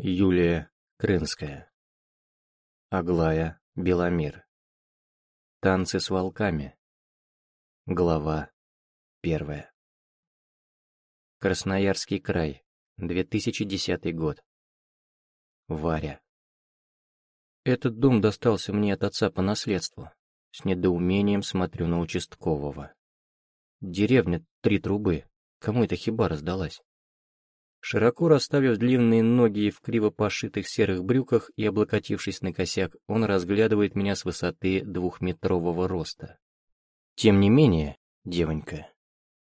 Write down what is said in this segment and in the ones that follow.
Юлия Крынская. Аглая Беломир. Танцы с волками. Глава первая. Красноярский край, 2010 год. Варя. Этот дом достался мне от отца по наследству. С недоумением смотрю на участкового. Деревня три трубы. Кому эта хибара сдалась? Широко расставив длинные ноги в криво пошитых серых брюках и облокотившись на косяк, он разглядывает меня с высоты двухметрового роста. Тем не менее, девонька,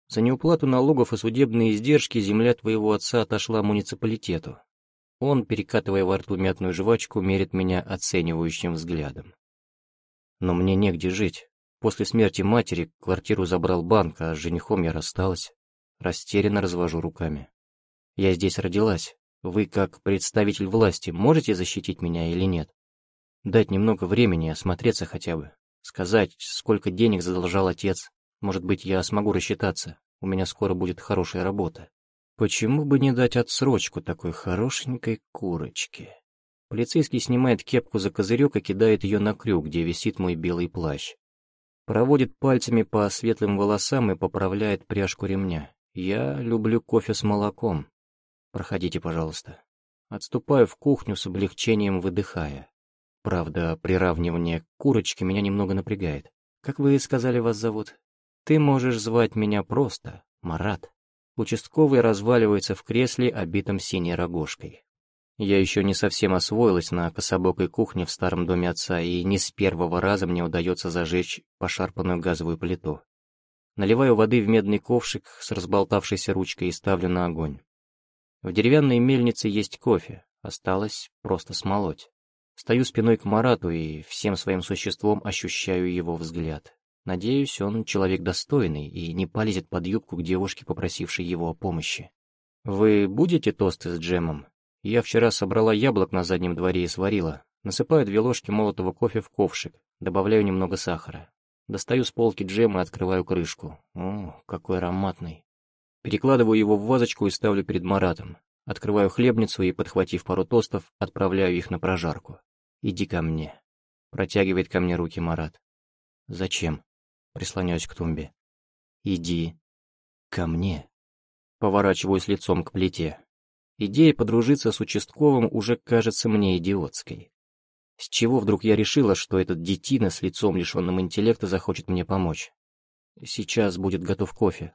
за неуплату налогов и судебные издержки земля твоего отца отошла муниципалитету. Он, перекатывая во рту мятную жвачку, мерит меня оценивающим взглядом. Но мне негде жить. После смерти матери квартиру забрал банк, а с женихом я рассталась. Растерянно развожу руками. Я здесь родилась. Вы, как представитель власти, можете защитить меня или нет? Дать немного времени, осмотреться хотя бы. Сказать, сколько денег задолжал отец. Может быть, я смогу рассчитаться. У меня скоро будет хорошая работа. Почему бы не дать отсрочку такой хорошенькой курочке? Полицейский снимает кепку за козырек и кидает ее на крюк, где висит мой белый плащ. Проводит пальцами по светлым волосам и поправляет пряжку ремня. Я люблю кофе с молоком. Проходите, пожалуйста. Отступаю в кухню с облегчением, выдыхая. Правда, приравнивание к курочке меня немного напрягает. Как вы сказали, вас зовут? Ты можешь звать меня просто Марат. Участковый разваливается в кресле, обитом синей рогожкой. Я еще не совсем освоилась на кособокой кухне в старом доме отца, и не с первого раза мне удается зажечь пошарпанную газовую плиту. Наливаю воды в медный ковшик с разболтавшейся ручкой и ставлю на огонь. В деревянной мельнице есть кофе, осталось просто смолоть. Стою спиной к Марату и всем своим существом ощущаю его взгляд. Надеюсь, он человек достойный и не полезет под юбку к девушке, попросившей его о помощи. «Вы будете тосты с джемом? Я вчера собрала яблок на заднем дворе и сварила. Насыпаю две ложки молотого кофе в ковшик, добавляю немного сахара. Достаю с полки джем и открываю крышку. О, какой ароматный. Перекладываю его в вазочку и ставлю перед Маратом. Открываю хлебницу и, подхватив пару тостов, отправляю их на прожарку. «Иди ко мне». Протягивает ко мне руки Марат. «Зачем?» Прислоняюсь к тумбе. «Иди ко мне». Поворачиваюсь лицом к плите. Идея подружиться с участковым уже кажется мне идиотской. С чего вдруг я решила, что этот детина с лицом лишенным интеллекта захочет мне помочь? Сейчас будет готов кофе.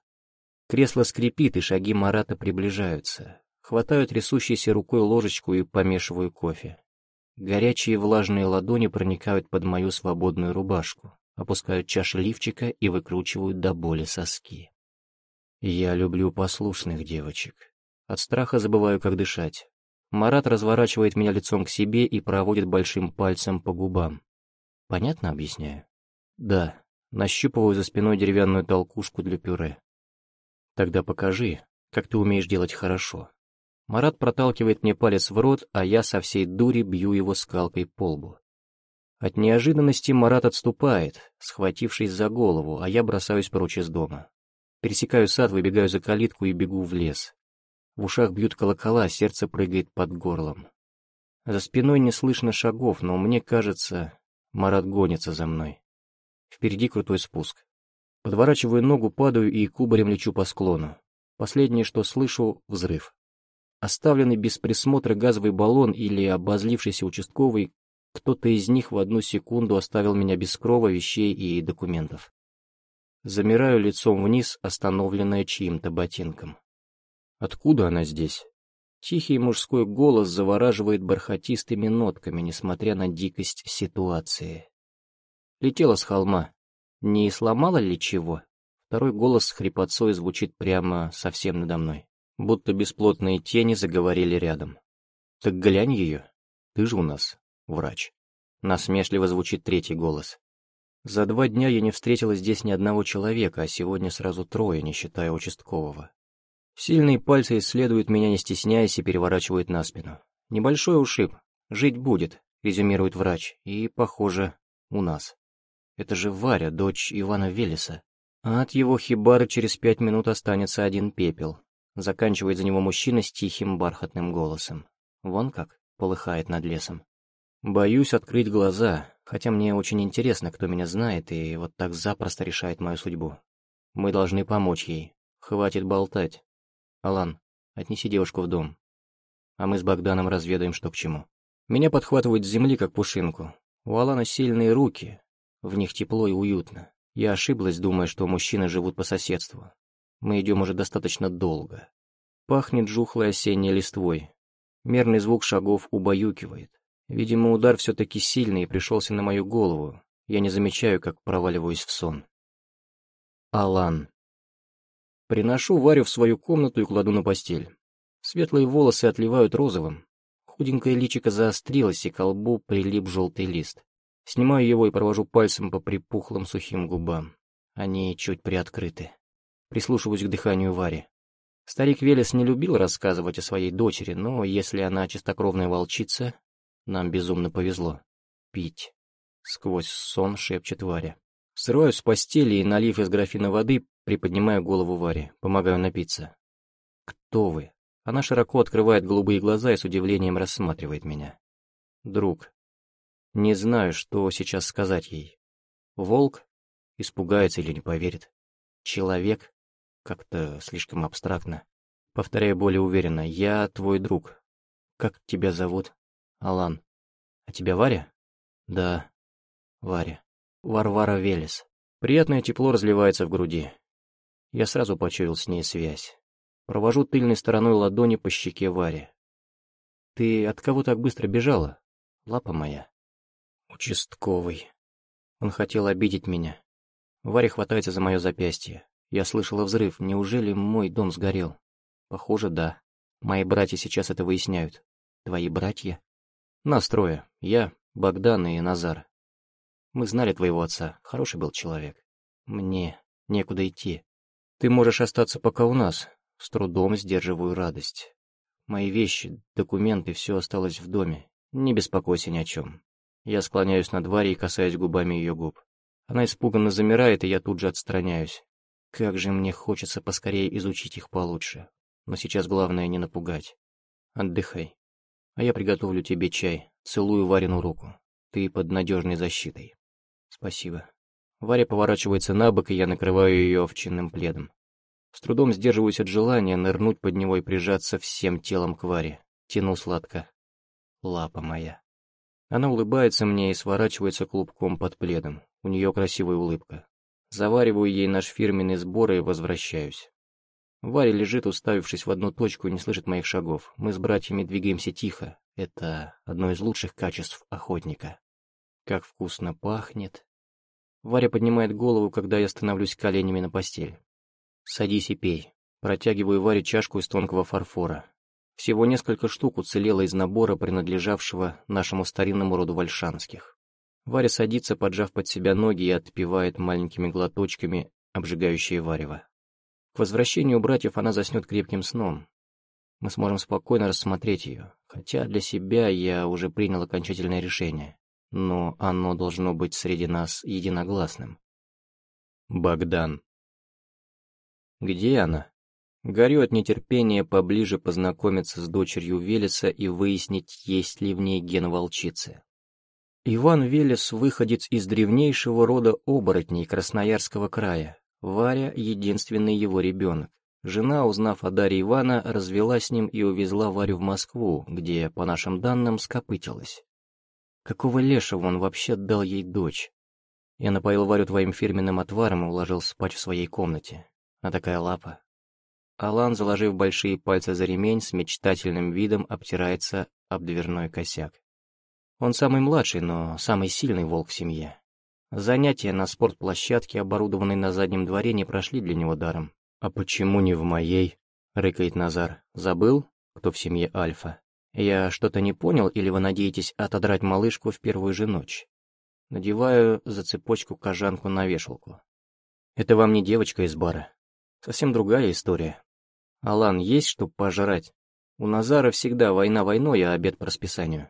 Кресло скрипит, и шаги Марата приближаются. Хватаю трясущейся рукой ложечку и помешиваю кофе. Горячие влажные ладони проникают под мою свободную рубашку, опускают чаши лифчика и выкручивают до боли соски. Я люблю послушных девочек. От страха забываю, как дышать. Марат разворачивает меня лицом к себе и проводит большим пальцем по губам. Понятно объясняю? Да. Нащупываю за спиной деревянную толкушку для пюре. Тогда покажи, как ты умеешь делать хорошо. Марат проталкивает мне палец в рот, а я со всей дури бью его скалкой по лбу. От неожиданности Марат отступает, схватившись за голову, а я бросаюсь прочь из дома. Пересекаю сад, выбегаю за калитку и бегу в лес. В ушах бьют колокола, сердце прыгает под горлом. За спиной не слышно шагов, но мне кажется, Марат гонится за мной. Впереди крутой спуск. Подворачиваю ногу, падаю и кубарем лечу по склону. Последнее, что слышу — взрыв. Оставленный без присмотра газовый баллон или обозлившийся участковый, кто-то из них в одну секунду оставил меня без крова, вещей и документов. Замираю лицом вниз, остановленная чьим-то ботинком. Откуда она здесь? Тихий мужской голос завораживает бархатистыми нотками, несмотря на дикость ситуации. Летела с холма. Не сломала ли чего? Второй голос с хрипотцой звучит прямо совсем надо мной. Будто бесплотные тени заговорили рядом. Так глянь ее. Ты же у нас врач. Насмешливо звучит третий голос. За два дня я не встретила здесь ни одного человека, а сегодня сразу трое, не считая участкового. Сильные пальцы исследуют меня, не стесняясь, и переворачивают на спину. Небольшой ушиб. Жить будет, резюмирует врач, и, похоже, у нас. Это же Варя, дочь Ивана Велеса. А от его хибары через пять минут останется один пепел. Заканчивает за него мужчина с тихим бархатным голосом. Вон как полыхает над лесом. Боюсь открыть глаза, хотя мне очень интересно, кто меня знает и вот так запросто решает мою судьбу. Мы должны помочь ей. Хватит болтать. Алан, отнеси девушку в дом. А мы с Богданом разведаем, что к чему. Меня подхватывают с земли, как пушинку. У Алана сильные руки, в них тепло и уютно. Я ошиблась, думая, что мужчины живут по соседству. Мы идем уже достаточно долго. Пахнет жухлой осенней листвой. Мерный звук шагов убаюкивает. Видимо, удар все-таки сильный и пришелся на мою голову. Я не замечаю, как проваливаюсь в сон. Алан. Приношу Варю в свою комнату и кладу на постель. Светлые волосы отливают розовым. Худенькое личико заострилось, и к колбу прилип желтый лист. Снимаю его и провожу пальцем по припухлым сухим губам. Они чуть приоткрыты. Прислушиваюсь к дыханию Вари. Старик Велес не любил рассказывать о своей дочери, но если она чистокровная волчица, нам безумно повезло. Пить. Сквозь сон шепчет Варя. Срываюсь с постели и, налив из графина воды, приподнимаю голову Варе, помогаю напиться. «Кто вы?» Она широко открывает голубые глаза и с удивлением рассматривает меня. «Друг, не знаю, что сейчас сказать ей. Волк? Испугается или не поверит. Человек? Как-то слишком абстрактно. Повторяю более уверенно. Я твой друг. Как тебя зовут? Алан. А тебя Варя? Да, Варя. Варвара Велес. Приятное тепло разливается в груди. Я сразу почуял с ней связь. Провожу тыльной стороной ладони по щеке Варе. Ты от кого так быстро бежала, лапа моя? Участковый. Он хотел обидеть меня. Варя хватается за мое запястье. Я слышала взрыв. Неужели мой дом сгорел? Похоже, да. Мои братья сейчас это выясняют. Твои братья? Нас трое. Я, Богдан и Назар. Мы знали твоего отца. Хороший был человек. Мне некуда идти. Ты можешь остаться пока у нас. С трудом сдерживаю радость. Мои вещи, документы, все осталось в доме. Не беспокойся ни о чем. Я склоняюсь над Варей и касаюсь губами ее губ. Она испуганно замирает, и я тут же отстраняюсь. Как же мне хочется поскорее изучить их получше. Но сейчас главное не напугать. Отдыхай. А я приготовлю тебе чай. Целую Варину руку. Ты под надежной защитой. Спасибо. Варя поворачивается на бок, и я накрываю ее овчинным пледом. С трудом сдерживаюсь от желания нырнуть под него и прижаться всем телом к Варе. Тяну сладко. Лапа моя. Она улыбается мне и сворачивается клубком под пледом. У нее красивая улыбка. Завариваю ей наш фирменный сбор и возвращаюсь. Варя лежит, уставившись в одну точку, и не слышит моих шагов. Мы с братьями двигаемся тихо. Это одно из лучших качеств охотника. Как вкусно пахнет. Варя поднимает голову, когда я становлюсь коленями на постель. «Садись и пей». Протягиваю Варе чашку из тонкого фарфора. Всего несколько штук уцелело из набора, принадлежавшего нашему старинному роду вальшанских. Варя садится, поджав под себя ноги и отпивает маленькими глоточками обжигающее варево. К возвращению братьев она заснет крепким сном. Мы сможем спокойно рассмотреть ее, хотя для себя я уже принял окончательное решение, но оно должно быть среди нас единогласным. Богдан. Где она? Горю от нетерпения поближе познакомиться с дочерью Велеса и выяснить, есть ли в ней ген волчицы. Иван Велес — выходец из древнейшего рода оборотней Красноярского края. Варя — единственный его ребенок. Жена, узнав о даре Ивана, развела с ним и увезла Варю в Москву, где, по нашим данным, скопытилась. Какого лешего он вообще дал ей дочь? Я напоил Варю твоим фирменным отваром и уложил спать в своей комнате. А такая лапа, Алан, заложив большие пальцы за ремень, с мечтательным видом обтирается об дверной косяк. Он самый младший, но самый сильный волк в семье. Занятия на спортплощадке, оборудованной на заднем дворе, не прошли для него даром. «А почему не в моей?» — рыкает Назар. «Забыл, кто в семье Альфа? Я что-то не понял, или вы надеетесь отодрать малышку в первую же ночь?» Надеваю за цепочку кожанку на вешалку. «Это вам не девочка из бара. Совсем другая история. «Алан, есть что пожрать? У Назара всегда война войной, а обед по расписанию».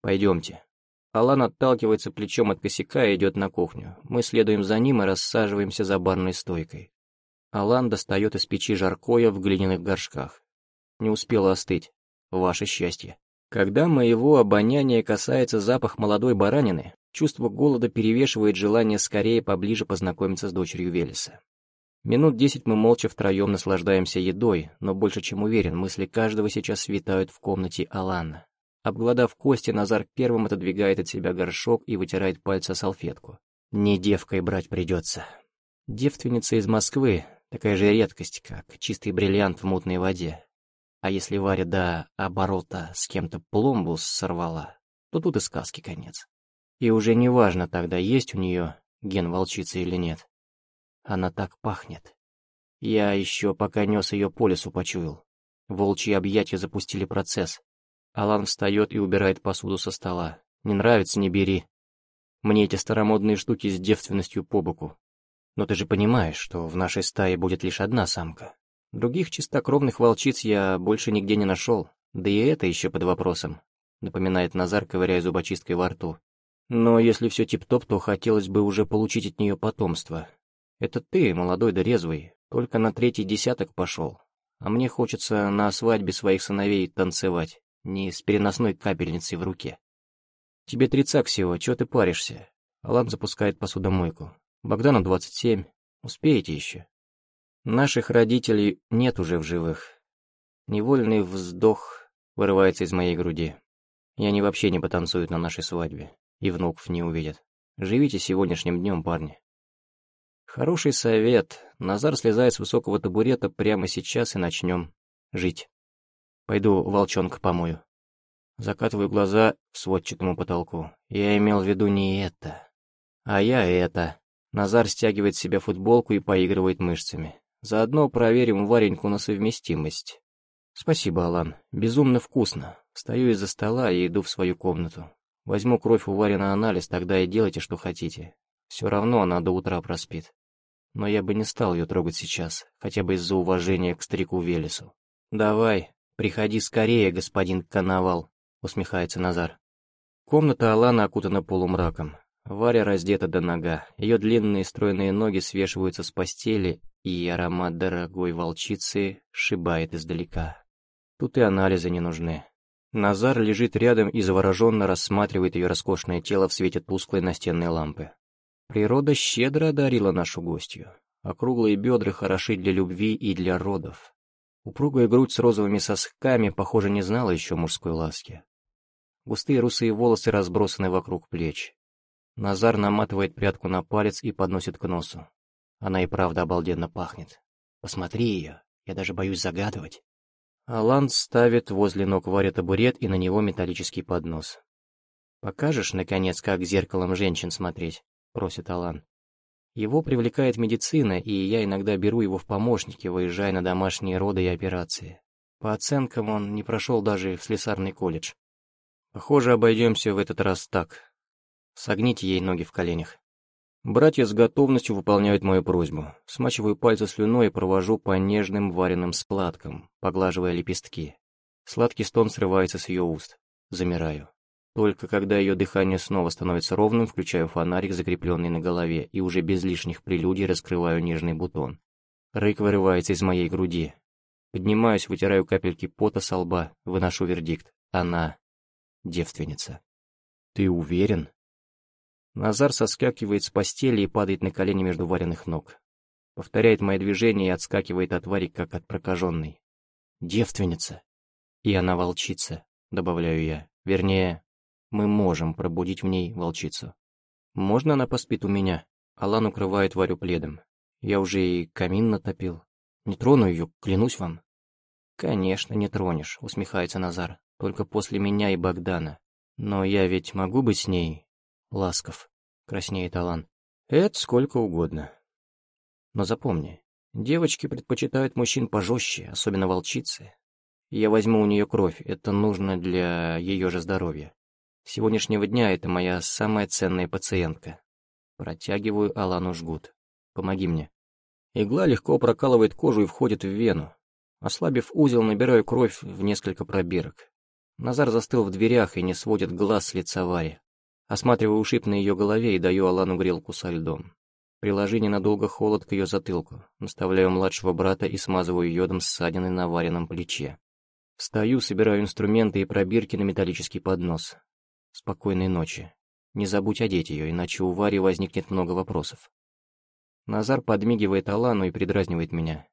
«Пойдемте». Алан отталкивается плечом от косяка и идет на кухню. Мы следуем за ним и рассаживаемся за барной стойкой. Алан достает из печи жаркое в глиняных горшках. Не успела остыть. ваше счастье. Когда моего обоняния касается запах молодой баранины, чувство голода перевешивает желание скорее поближе познакомиться с дочерью Велеса. Минут десять мы молча втроем наслаждаемся едой, но больше чем уверен, мысли каждого сейчас витают в комнате Алана. Обгладав кости, Назар первым отодвигает от себя горшок и вытирает пальцы салфетку. Не девкой брать придется. Девственница из Москвы — такая же редкость, как чистый бриллиант в мутной воде. А если Варя до оборота с кем-то пломбус сорвала, то тут и сказки конец. И уже не важно тогда, есть у нее ген волчицы или нет. Она так пахнет. Я еще пока нес ее по лесу почуял. Волчьи объятия запустили процесс. Алан встает и убирает посуду со стола. Не нравится, не бери. Мне эти старомодные штуки с девственностью по боку. Но ты же понимаешь, что в нашей стае будет лишь одна самка. Других чистокровных волчиц я больше нигде не нашел, да и это еще под вопросом, напоминает Назар, ковыряя зубочисткой во рту. Но если все тип-топ, то хотелось бы уже получить от нее потомство. Это ты, молодой да резвый, только на третий десяток пошел. А мне хочется на свадьбе своих сыновей танцевать, не с переносной капельницей в руке. «Тебе тридцак всего, чего ты паришься?» Алан запускает посудомойку. «Богдану двадцать семь. Успеете еще?» Наших родителей нет уже в живых. Невольный вздох вырывается из моей груди. И они вообще не потанцуют на нашей свадьбе. И внуков не увидят. Живите сегодняшним днем, парни. Хороший совет. Назар слезает с высокого табурета прямо сейчас и начнем жить. Пойду волчонка помою. Закатываю глаза к сводчатому потолку. Я имел в виду не это. А я это. Назар стягивает с себя футболку и поигрывает мышцами. Заодно проверим Вареньку на совместимость. Спасибо, Алан. Безумно вкусно. Встаю из-за стола и иду в свою комнату. Возьму кровь у Вари на анализ, тогда и делайте, что хотите. Все равно она до утра проспит. Но я бы не стал ее трогать сейчас, хотя бы из-за уважения к старику Велесу. Давай, приходи скорее, господин Коновал. — усмехается Назар. Комната Алана окутана полумраком. Варя раздета до нога, ее длинные стройные ноги свешиваются с постели, и аромат дорогой волчицы шибает издалека. Тут и анализы не нужны. Назар лежит рядом и завороженно рассматривает ее роскошное тело в свете тусклой настенной лампы. Природа щедро одарила нашу гостью. Округлые бедра хороши для любви и для родов. Упругая грудь с розовыми сосками, похоже, не знала еще мужской ласки. Густые русые волосы разбросаны вокруг плеч. Назар наматывает прядку на палец и подносит к носу. Она и правда обалденно пахнет. Посмотри ее, я даже боюсь загадывать. Алан ставит возле ног Варя табурет и на него металлический поднос. «Покажешь, наконец, как зеркалом женщин смотреть?» — просит Алан. Его привлекает медицина, и я иногда беру его в помощники, выезжая на домашние роды и операции. По оценкам, он не прошел даже в слесарный колледж. Похоже, обойдемся в этот раз так. Согните ей ноги в коленях. Братья с готовностью выполняют мою просьбу. Смачиваю пальцы слюной и провожу по нежным вареным складкам, поглаживая лепестки. Сладкий стон срывается с ее уст. Замираю. Только когда ее дыхание снова становится ровным, включаю фонарик, закрепленный на голове, и уже без лишних прелюдий раскрываю нежный бутон. Рык вырывается из моей груди. Поднимаюсь, вытираю капельки пота со лба, выношу вердикт. Она девственница. «Ты уверен?» Назар соскакивает с постели и падает на колени между вареных ног. Повторяет мои движения и отскакивает от Вари, как от прокаженной. «Девственница!» «И она волчица», — добавляю я. «Вернее, мы можем пробудить в ней волчицу. Можно она поспит у меня?» Алан укрывает Варю пледом. «Я уже и камин натопил. Не трону ее, клянусь вам». «Конечно, не тронешь», — усмехается Назар только после меня и Богдана. Но я ведь могу быть с ней ласков, краснеет Алан. Это сколько угодно. Но запомни, девочки предпочитают мужчин пожестче, особенно волчицы. Я возьму у нее кровь, это нужно для ее же здоровья. Сегодняшнего дня это моя самая ценная пациентка. Протягиваю Алану жгут. Помоги мне. Игла легко прокалывает кожу и входит в вену. Ослабив узел, набираю кровь в несколько пробирок. Назар застыл в дверях и не сводит глаз с лица Вари. Осматриваю ушиб на ее голове и даю Алану грелку со льдом. Приложи ненадолго холод к ее затылку, наставляю младшего брата и смазываю йодом ссадины на вареном плече. Встаю, собираю инструменты и пробирки на металлический поднос. Спокойной ночи. Не забудь одеть ее, иначе у Вари возникнет много вопросов. Назар подмигивает Алану и придразнивает меня.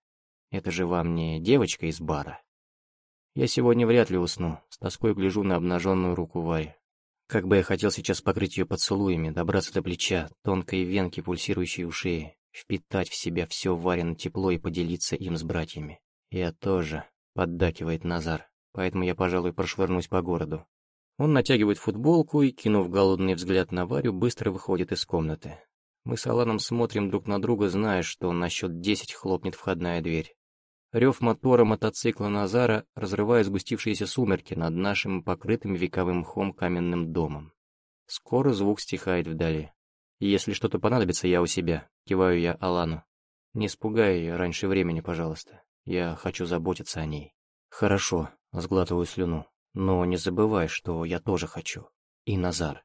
Это же вам не девочка из бара. Я сегодня вряд ли усну, с тоской гляжу на обнаженную руку Вари. Как бы я хотел сейчас покрыть ее поцелуями, добраться до плеча, тонкой венки, пульсирующей у шеи, впитать в себя все Варено тепло и поделиться им с братьями. Я тоже, поддакивает Назар, поэтому я, пожалуй, прошвырнусь по городу. Он натягивает футболку и, кинув голодный взгляд на Варю, быстро выходит из комнаты. Мы с Аланом смотрим друг на друга, зная, что на счет десять хлопнет входная дверь. Рев мотора мотоцикла Назара разрывает сгустившиеся сумерки над нашим покрытым вековым мхом каменным домом. Скоро звук стихает вдали. «Если что-то понадобится, я у себя», — киваю я Алану. «Не испугай ее раньше времени, пожалуйста. Я хочу заботиться о ней». «Хорошо», — сглатываю слюну. «Но не забывай, что я тоже хочу. И Назар».